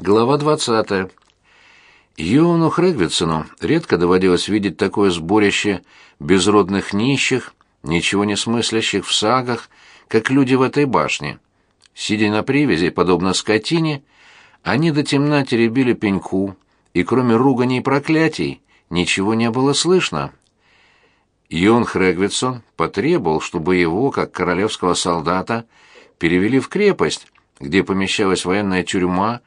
Глава 20. Йону Хрегвитсону редко доводилось видеть такое сборище безродных нищих, ничего не смыслящих в сагах, как люди в этой башне. Сидя на привязи, подобно скотине, они до темна теребили пеньку, и кроме руганий и проклятий ничего не было слышно. Йон Хрегвитсон потребовал, чтобы его, как королевского солдата, перевели в крепость, где помещалась военная тюрьма,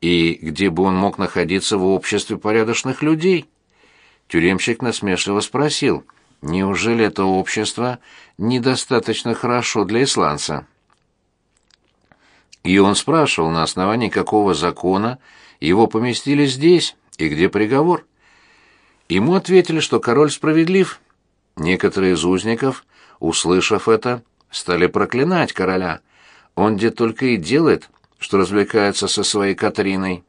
и где бы он мог находиться в обществе порядочных людей. Тюремщик насмешливо спросил, неужели это общество недостаточно хорошо для исландца? И он спрашивал, на основании какого закона его поместили здесь и где приговор. Ему ответили, что король справедлив. Некоторые из узников, услышав это, стали проклинать короля. Он где только и делает, что развлекается со своей Катриной.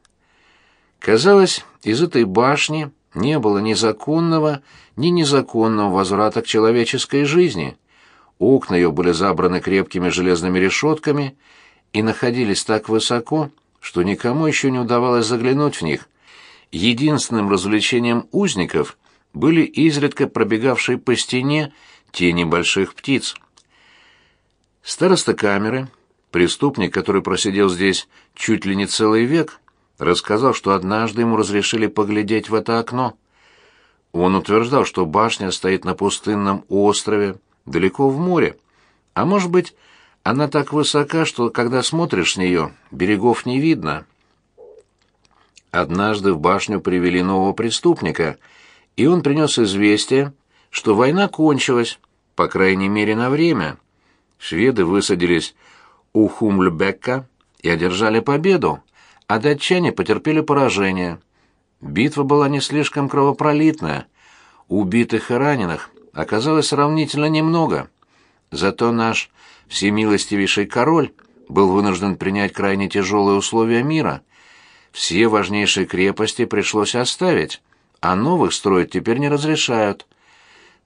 Казалось, из этой башни не было ни законного, ни незаконного возврата к человеческой жизни. Окна ее были забраны крепкими железными решетками и находились так высоко, что никому еще не удавалось заглянуть в них. Единственным развлечением узников были изредка пробегавшие по стене тени больших птиц. Староста камеры Преступник, который просидел здесь чуть ли не целый век, рассказал, что однажды ему разрешили поглядеть в это окно. Он утверждал, что башня стоит на пустынном острове, далеко в море. А может быть, она так высока, что когда смотришь с нее, берегов не видно. Однажды в башню привели нового преступника, и он принес известие, что война кончилась, по крайней мере, на время. Шведы высадились у Хумльбекка и одержали победу, а датчане потерпели поражение. Битва была не слишком кровопролитная. Убитых и раненых оказалось сравнительно немного. Зато наш всемилостивейший король был вынужден принять крайне тяжелые условия мира. Все важнейшие крепости пришлось оставить, а новых строить теперь не разрешают.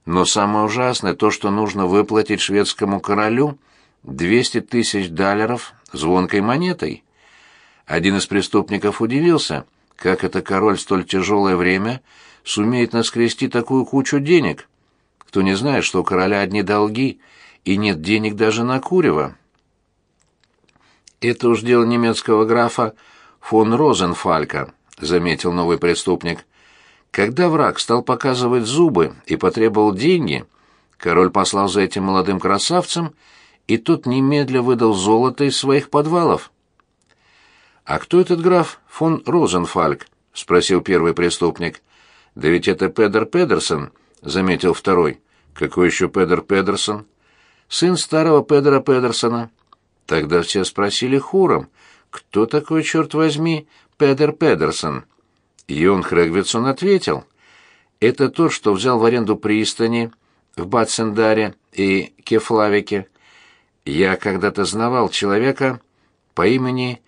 Но самое ужасное то, что нужно выплатить шведскому королю Двести тысяч даллеров звонкой монетой. Один из преступников удивился, как это король в столь тяжелое время сумеет наскрести такую кучу денег. Кто не знает, что у короля одни долги, и нет денег даже на курево. «Это уж дело немецкого графа фон Розенфалька», — заметил новый преступник. Когда враг стал показывать зубы и потребовал деньги, король послал за этим молодым красавцем и тот немедля выдал золото из своих подвалов. «А кто этот граф фон Розенфальк?» — спросил первый преступник. «Да ведь это Педер Педерсон», — заметил второй. «Какой еще Педер Педерсон?» «Сын старого Педера Педерсона». Тогда все спросили хором, кто такой, черт возьми, Педер Педерсон? Йон Хрегвитсон ответил. «Это тот, что взял в аренду пристани в Батсендаре и Кефлавике, я когда-то знавал человека по имени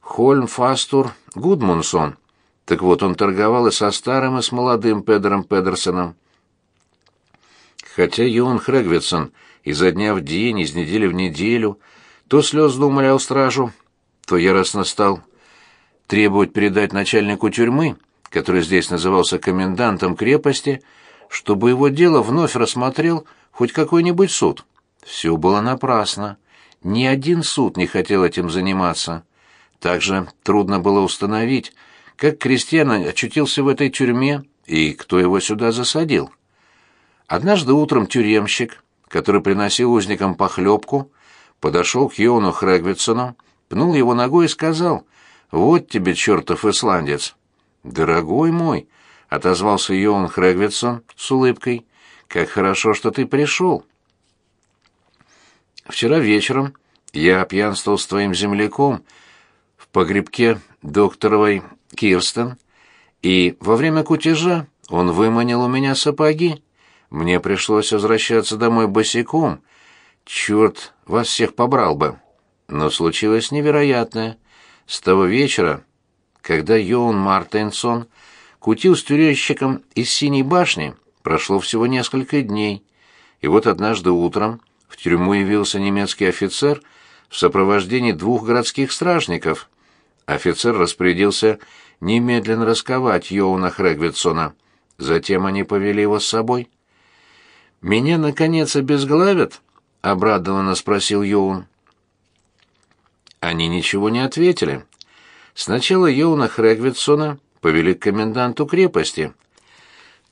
Хольмфастур Гудмунсон. Так вот, он торговал и со старым, и с молодым Педером Педерсоном. Хотя Йон Хрегвитсон изо дня в день, из недели в неделю, то слезно умолял стражу, то яростно стал требовать передать начальнику тюрьмы, который здесь назывался комендантом крепости, чтобы его дело вновь рассмотрел хоть какой-нибудь суд. Все было напрасно. Ни один суд не хотел этим заниматься. Также трудно было установить, как крестьян очутился в этой тюрьме и кто его сюда засадил. Однажды утром тюремщик, который приносил узникам похлебку, подошел к Йону Хрегвитсону, пнул его ногой и сказал, «Вот тебе, чертов исландец!» «Дорогой мой!» — отозвался Йон Хрегвитсон с улыбкой. «Как хорошо, что ты пришел!» Вчера вечером я пьянствовал с твоим земляком в погребке докторовой Кирстен, и во время кутежа он выманил у меня сапоги. Мне пришлось возвращаться домой босиком. Черт, вас всех побрал бы. Но случилось невероятное. С того вечера, когда Йоун Мартенсон кутил с тюремщиком из Синей башни, прошло всего несколько дней. И вот однажды утром в тюрьму явился немецкий офицер в сопровождении двух городских стражников. Офицер распорядился немедленно расковать Йоуна Хрегвитсона. Затем они повели его с собой. «Меня, наконец, обезглавят?» — обрадованно спросил Йоун. Они ничего не ответили. Сначала Йоуна Хрегвитсона повели к коменданту крепости.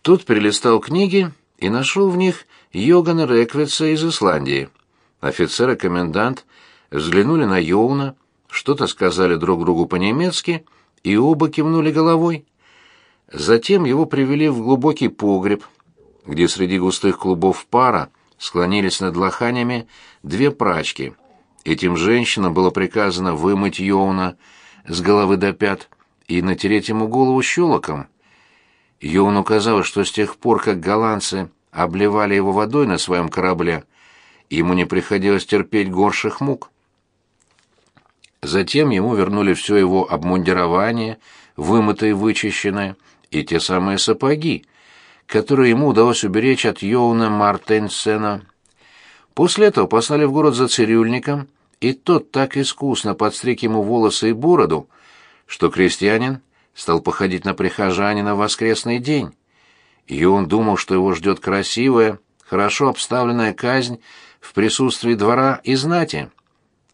Тот перелистал книги и нашел в них Йогана Реквица из Исландии. Офицер и комендант взглянули на Йоуна, что-то сказали друг другу по-немецки, и оба кивнули головой. Затем его привели в глубокий погреб, где среди густых клубов пара склонились над лоханями две прачки. Этим женщинам было приказано вымыть Йоуна с головы до пят и натереть ему голову щелоком. Йоуну казалось, что с тех пор, как голландцы обливали его водой на своем корабле, ему не приходилось терпеть горших мук. Затем ему вернули все его обмундирование, вымытое и вычищенное, и те самые сапоги, которые ему удалось уберечь от Йоуна Мартенсена. После этого послали в город за цирюльником, и тот так искусно подстриг ему волосы и бороду, что крестьянин стал походить на прихожанина в воскресный день. И думал, что его ждет красивая, хорошо обставленная казнь в присутствии двора и знати.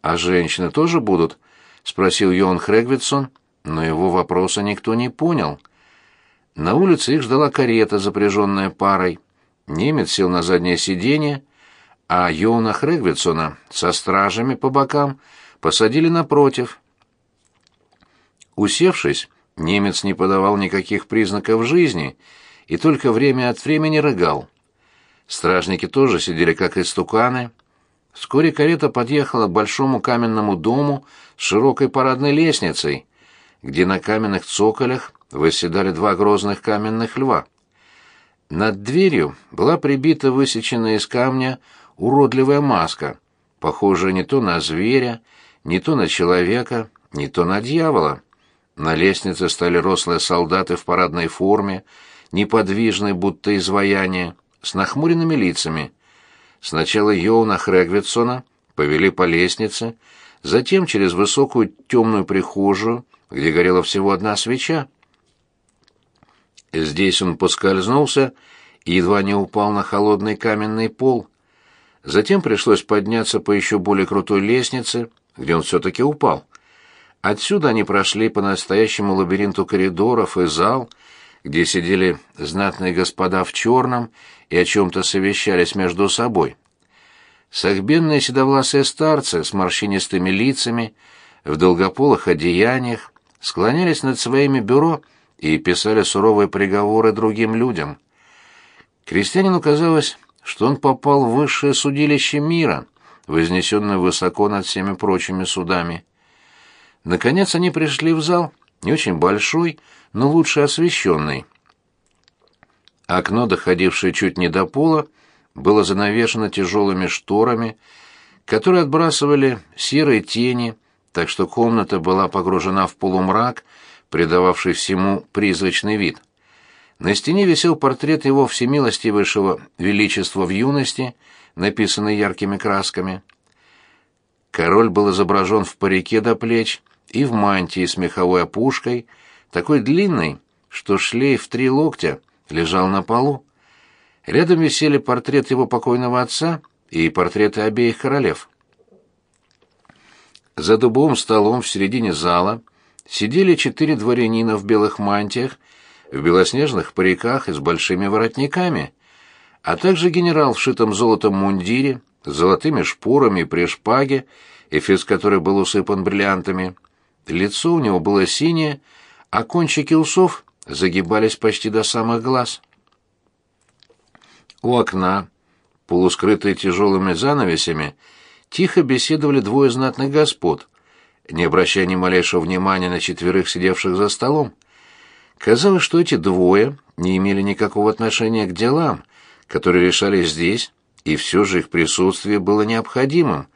«А женщины тоже будут?» — спросил Йоан Хрегвитсон, но его вопроса никто не понял. На улице их ждала карета, запряженная парой. Немец сел на заднее сиденье, а Йоана Хрегвитсона со стражами по бокам посадили напротив. Усевшись, немец не подавал никаких признаков жизни и только время от времени рыгал. Стражники тоже сидели как истуканы. Вскоре карета подъехала к большому каменному дому с широкой парадной лестницей, где на каменных цоколях восседали два грозных каменных льва. Над дверью была прибита высеченная из камня уродливая маска, похожая не то на зверя, не то на человека, не то на дьявола. На лестнице стали рослые солдаты в парадной форме, неподвижные, будто изваяния, с нахмуренными лицами. Сначала Йоуна Хрегвитсона повели по лестнице, затем через высокую темную прихожую, где горела всего одна свеча. Здесь он поскользнулся и едва не упал на холодный каменный пол. Затем пришлось подняться по еще более крутой лестнице, где он все-таки упал. Отсюда они прошли по настоящему лабиринту коридоров и зал, где сидели знатные господа в черном и о чем-то совещались между собой. Сахбенные седовласые старцы с морщинистыми лицами, в долгополых одеяниях, склонялись над своими бюро и писали суровые приговоры другим людям. Крестьянину казалось, что он попал в высшее судилище мира, вознесенное высоко над всеми прочими судами. Наконец они пришли в зал, не очень большой, но лучше освещенный. Окно, доходившее чуть не до пола, было занавешено тяжелыми шторами, которые отбрасывали серые тени, так что комната была погружена в полумрак, придававший всему призрачный вид. На стене висел портрет его всемилостивейшего величества в юности, написанный яркими красками. Король был изображен в парике до плеч и в мантии с меховой опушкой, такой длинной, что шлейф три локтя лежал на полу. Рядом висели портрет его покойного отца и портреты обеих королев. За дубовым столом в середине зала сидели четыре дворянина в белых мантиях, в белоснежных париках и с большими воротниками, а также генерал в шитом золотом мундире, с золотыми шпорами при шпаге, эфес которой был усыпан бриллиантами. Лицо у него было синее, а кончики усов загибались почти до самых глаз. У окна, полускрытые тяжелыми занавесями, тихо беседовали двое знатных господ, не обращая ни малейшего внимания на четверых сидевших за столом. Казалось, что эти двое не имели никакого отношения к делам, которые решались здесь, и все же их присутствие было необходимым.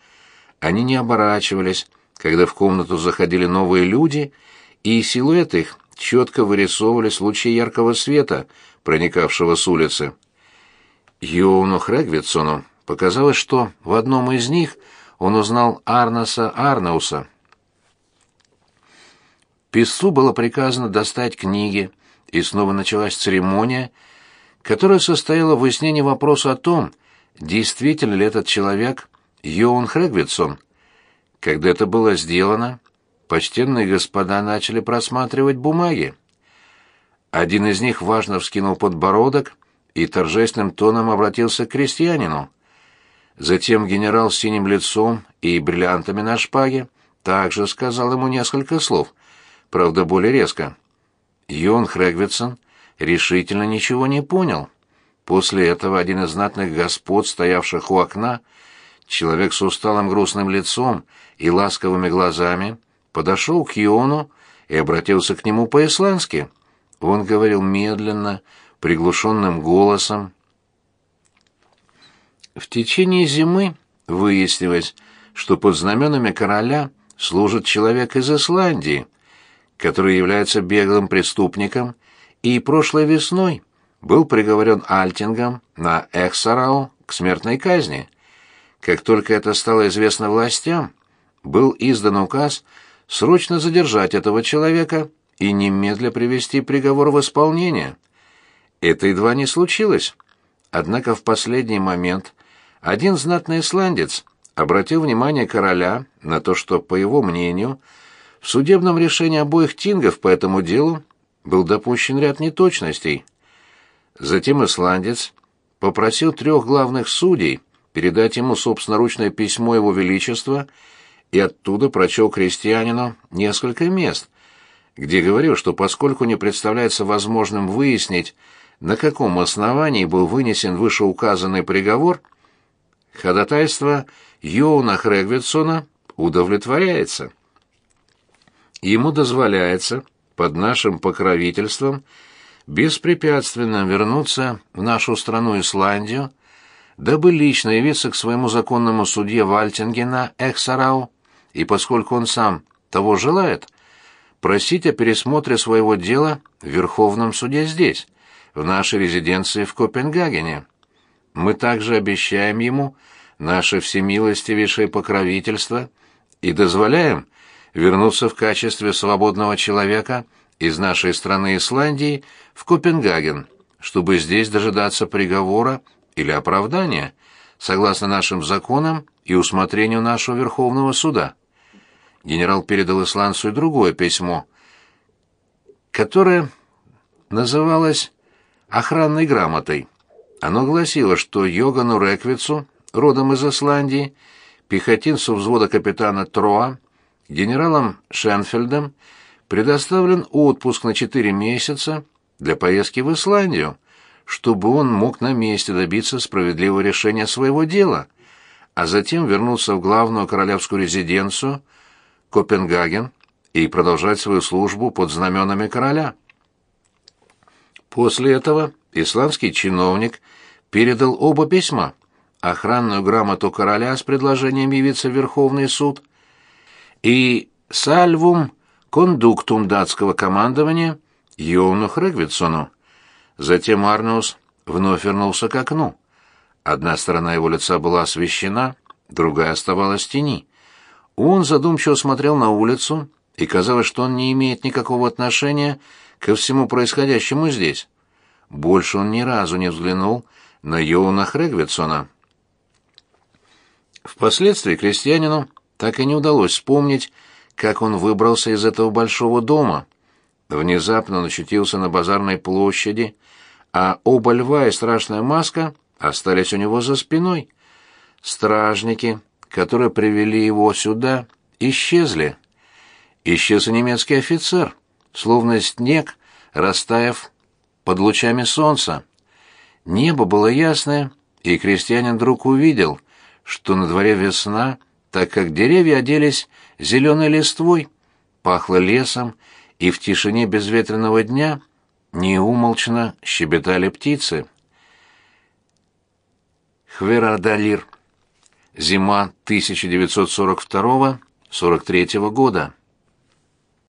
Они не оборачивались, когда в комнату заходили новые люди, и силуэты их четко вырисовывались в луче яркого света, проникавшего с улицы. Йоуну Хрегвитсону показалось, что в одном из них он узнал Арнаса Арнауса. писцу было приказано достать книги, и снова началась церемония, которая состояла в выяснении вопроса о том, действительно ли этот человек Йоун Хрегвитсон. Когда это было сделано, почтенные господа начали просматривать бумаги. Один из них важно вскинул подбородок и торжественным тоном обратился к крестьянину. Затем генерал с синим лицом и бриллиантами на шпаге также сказал ему несколько слов, правда, более резко. Йон Хрегвитсон решительно ничего не понял. После этого один из знатных господ, стоявших у окна, человек с усталым грустным лицом и ласковыми глазами, подошел к Йону и обратился к нему по-исландски. Он говорил медленно, приглушенным голосом. В течение зимы выяснилось, что под знаменами короля служит человек из Исландии, который является беглым преступником и прошлой весной был приговорен Альтингом на Эхсарау к смертной казни. Как только это стало известно властям, был издан указ срочно задержать этого человека и немедля привести приговор в исполнение. Это едва не случилось. Однако в последний момент один знатный исландец обратил внимание короля на то, что, по его мнению, в судебном решении обоих тингов по этому делу был допущен ряд неточностей. Затем исландец попросил трех главных судей передать ему собственноручное письмо его величества и оттуда прочел крестьянину несколько мест, где говорил, что поскольку не представляется возможным выяснить, на каком основании был вынесен вышеуказанный приговор, ходатайство Йоуна Хрегвитсона удовлетворяется. Ему дозволяется под нашим покровительством беспрепятственно вернуться в нашу страну Исландию, дабы лично явиться к своему законному судье Вальтингена Эхсарау, и поскольку он сам того желает, просить о пересмотре своего дела в Верховном суде здесь, в нашей резиденции в Копенгагене. Мы также обещаем ему наше всемилостивейшее покровительство и дозволяем вернуться в качестве свободного человека из нашей страны Исландии в Копенгаген, чтобы здесь дожидаться приговора или оправдания, согласно нашим законам и усмотрению нашего Верховного суда. Генерал передал исландцу и другое письмо, которое называлось «Охранной грамотой». Оно гласило, что Йогану Реквицу, родом из Исландии, пехотинцу взвода капитана Троа, генералом Шенфельдом предоставлен отпуск на четыре месяца для поездки в Исландию, чтобы он мог на месте добиться справедливого решения своего дела, а затем вернуться в главную королевскую резиденцию Копенгаген и продолжать свою службу под знаменами короля. После этого исландский чиновник передал оба письма, охранную грамоту короля с предложением явиться в Верховный суд – и сальвум кондуктум датского командования Йоуну Хрегвитсону. Затем Арнус вновь вернулся к окну. Одна сторона его лица была освещена, другая оставалась в тени. Он задумчиво смотрел на улицу, и казалось, что он не имеет никакого отношения ко всему происходящему здесь. Больше он ни разу не взглянул на Йоуна Хрегвитсона. Впоследствии крестьянину так и не удалось вспомнить, как он выбрался из этого большого дома. Внезапно он очутился на базарной площади, а оба льва и страшная маска остались у него за спиной. Стражники, которые привели его сюда, исчезли. Исчез и немецкий офицер, словно снег, растаяв под лучами солнца. Небо было ясное, и крестьянин вдруг увидел, что на дворе весна, так как деревья оделись зеленой листвой, пахло лесом, и в тишине безветренного дня неумолчно щебетали птицы. Хверадалир. Зима 1942-43 года.